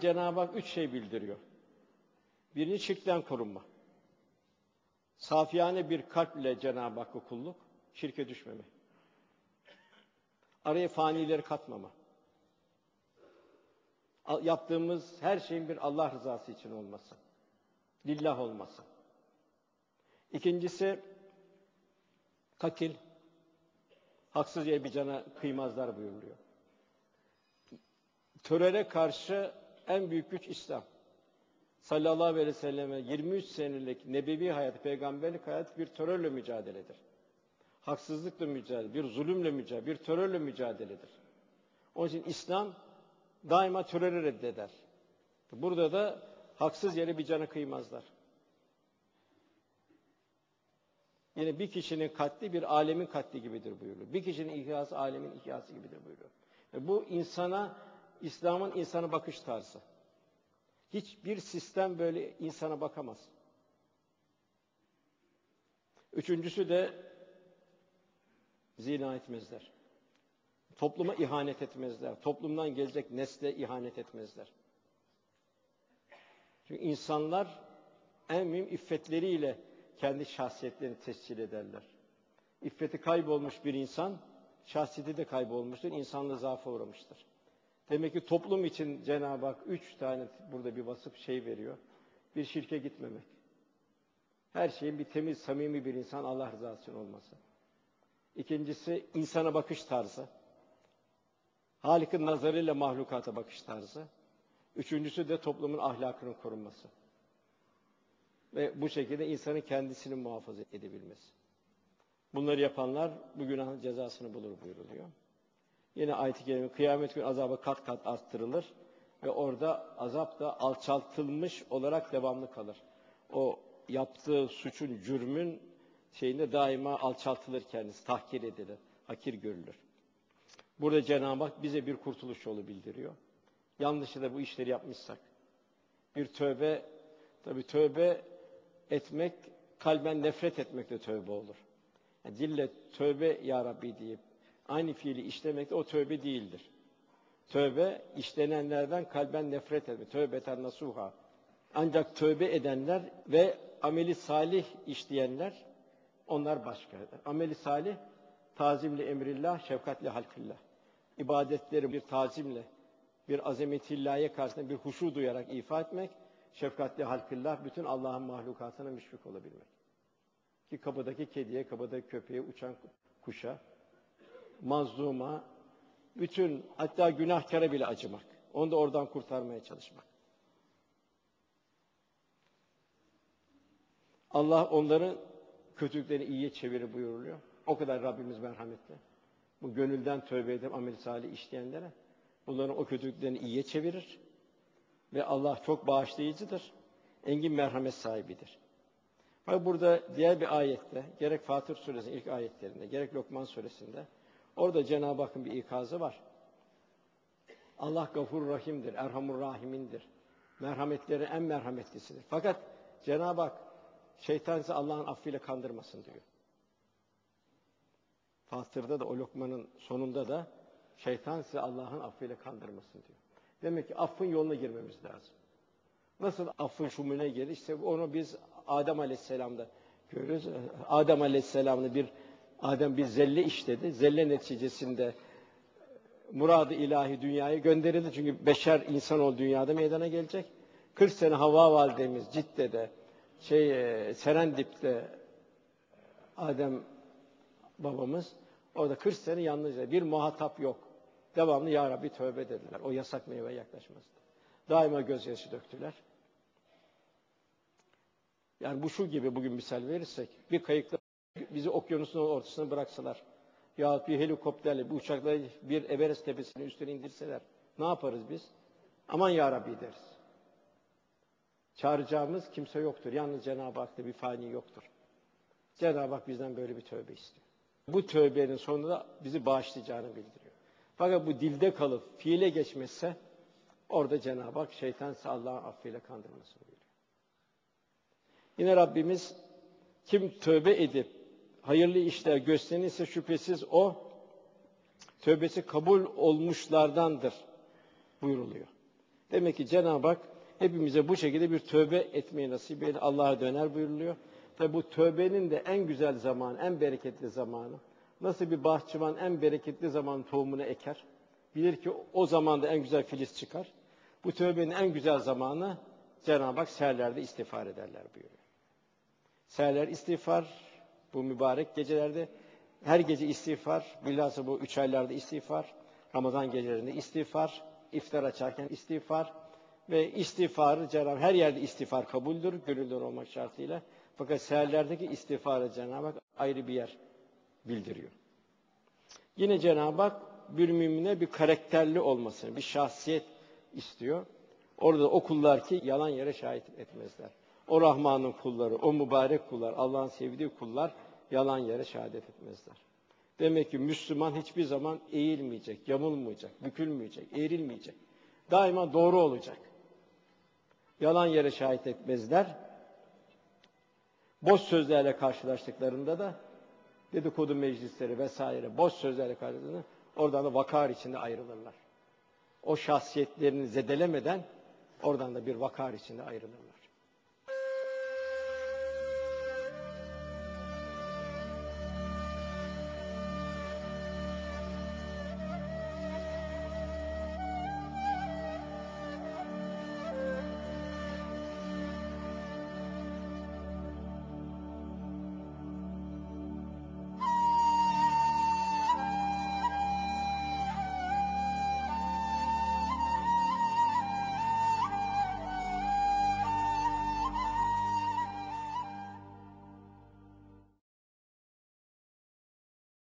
Cenab-ı Hak üç şey bildiriyor. Birinci şirkten korunma. Safiyane bir kalple Cenab-ı Hakk'a kulluk, şirke düşmeme. Araya fanileri katmama. Yaptığımız her şeyin bir Allah rızası için olması. Lillah olması. İkincisi katil. Haksız yere bir cana kıymazlar buyuruluyor. Törere karşı en büyük güç İslam. Sallallahu aleyhi ve selleme 23 senelik nebevi hayat, peygamberlik hayat bir terörle mücadeledir. Haksızlıkla mücadele, bir zulümle mücadele, bir terörle mücadeledir. Onun için İslam daima terörü reddeder. Burada da haksız yere bir cana kıymazlar. Yine bir kişinin katli bir alemin katli gibidir buyuruyor. Bir kişinin ihyası alemin ihyası gibidir buyuruyor. Bu insana, İslam'ın insana bakış tarzı. Hiçbir sistem böyle insana bakamaz. Üçüncüsü de zina etmezler. Topluma ihanet etmezler. Toplumdan gelecek nesle ihanet etmezler. Çünkü insanlar en mühim iffetleriyle kendi şahsiyetlerini tescil ederler. İffeti kaybolmuş bir insan, şahsiyeti de kaybolmuştur, insanlığı zaafa uğramıştır. Demek ki toplum için Cenab-ı Hak üç tane burada bir vasıf şey veriyor. Bir şirke gitmemek. Her şeyin bir temiz, samimi bir insan Allah rızası için olması. İkincisi insana bakış tarzı. Halik'in nazarıyla mahlukata bakış tarzı. Üçüncüsü de toplumun ahlakının korunması. Ve bu şekilde insanın kendisini muhafaza edebilmesi. Bunları yapanlar bu günahın cezasını bulur buyuruluyor. Yine ayet-i kerime kıyamet günü azabı kat kat arttırılır ve orada azap da alçaltılmış olarak devamlı kalır. O yaptığı suçun, cürmün şeyinde daima alçaltılır kendisi, tahkir edilir, hakir görülür. Burada Cenab-ı Hak bize bir kurtuluş yolu bildiriyor. Yanlışlıkla bu işleri yapmışsak. Bir tövbe, tabi tövbe etmek, kalben nefret etmek de tövbe olur. Yani dille tövbe ya Rabbi deyip aynı fiili işlemek de o tövbe değildir. Tövbe işlenenlerden kalben nefret etmek. Tövbeten nasuha. Ancak tövbe edenler ve ameli salih işleyenler onlar başka. Ameli salih tazimli emrillah, şefkatli halkillah. İbadetleri bir tazimle, bir azametillah'ya karşısında bir huşu duyarak ifa etmek, şefkatli halkillah, bütün Allah'ın mahlukatına müşfik olabilmek. Ki kapıdaki kediye, kapıdaki köpeğe, uçan kuşa, mazluma, bütün hatta günahkara bile acımak. Onu da oradan kurtarmaya çalışmak. Allah onların kötülüklerini iyiye çevirir buyuruluyor. O kadar Rabbimiz merhametli. Bu gönülden tövbe edip amel salih işleyenlere bunların o kötülüklerini iyiye çevirir. Ve Allah çok bağışlayıcıdır. Engin merhamet sahibidir. Bak burada diğer bir ayette, gerek Fatır suresinin ilk ayetlerinde, gerek Lokman suresinde orada Cenab-ı Hakk'ın bir ikazı var. Allah gafur rahimdir, erhamur rahimindir. Merhametleri en merhametlisidir. Fakat Cenab-ı Hak şeytan sizi Allah'ın affıyla kandırmasın diyor. Fatır'da da o lokmanın sonunda da şeytan sizi Allah'ın affıyla kandırmasın diyor. Demek ki affın yoluna girmemiz lazım. Nasıl affın şumune gelir? İşte onu biz Adem Aleyhisselam'da görüyoruz. Adem Aleyhisselam'da bir Adem bir zelle işledi. Zelle neticesinde muradı ilahi dünyaya gönderildi. Çünkü beşer insan ol dünyada meydana gelecek. 40 sene Havva validemiz Cidde'de şey e, Serendip'te Adem babamız orada 40 sene yalnızca bir muhatap yok. Devamlı ya Rabbi tövbe dediler. O yasak meyve yaklaşmazdı. Daima gözyaşı döktüler. Yani bu şu gibi bugün misal verirsek bir kayıkla bizi okyanusun ortasına bıraksalar ya bir helikopterle bir uçakla bir Everest tepesinin üstüne indirseler ne yaparız biz? Aman ya Rabbi deriz. Çağıracağımız kimse yoktur. Yalnız Cenab-ı Hak'ta bir fani yoktur. Cenab-ı Hak bizden böyle bir tövbe istiyor. Bu tövbenin sonunda bizi bağışlayacağını bildiriyor. Fakat bu dilde kalıp fiile geçmezse orada Cenab-ı Hak şeytan Allah'ın affıyla kandırması buyuruyor. Yine Rabbimiz kim tövbe edip hayırlı işler gösterirse şüphesiz o tövbesi kabul olmuşlardandır buyuruluyor. Demek ki Cenab-ı Hak hepimize bu şekilde bir tövbe etmeyi nasip eder. Allah'a döner buyuruluyor. Tabi bu tövbenin de en güzel zamanı, en bereketli zamanı. Nasıl bir bahçıvan en bereketli zaman tohumunu eker. Bilir ki o zamanda en güzel filiz çıkar. Bu tövbenin en güzel zamanı Cenab-ı Hak seherlerde istiğfar ederler buyuruyor. Seherler istiğfar, bu mübarek gecelerde her gece istiğfar, bilhassa bu üç aylarda istiğfar, Ramazan gecelerinde istiğfar, iftar açarken istiğfar ve istiğfarı Cenab-ı her yerde istiğfar kabuldür, gönüllü olmak şartıyla. Fakat seherlerdeki istiğfarı Cenab-ı Hak ayrı bir yer bildiriyor. Yine Cenab-ı Hak bir mümine bir karakterli olmasını, bir şahsiyet istiyor. Orada o kullar ki yalan yere şahit etmezler. O Rahman'ın kulları, o mübarek kullar, Allah'ın sevdiği kullar yalan yere şehadet etmezler. Demek ki Müslüman hiçbir zaman eğilmeyecek, yamulmayacak, bükülmeyecek, eğrilmeyecek. Daima doğru olacak. Yalan yere şahit etmezler. Boş sözlerle karşılaştıklarında da dedikodu meclisleri vesaire boş sözlerle karşılaştıklarında oradan da vakar içinde ayrılırlar. O şahsiyetlerini zedelemeden oradan da bir vakar içinde ayrılırlar.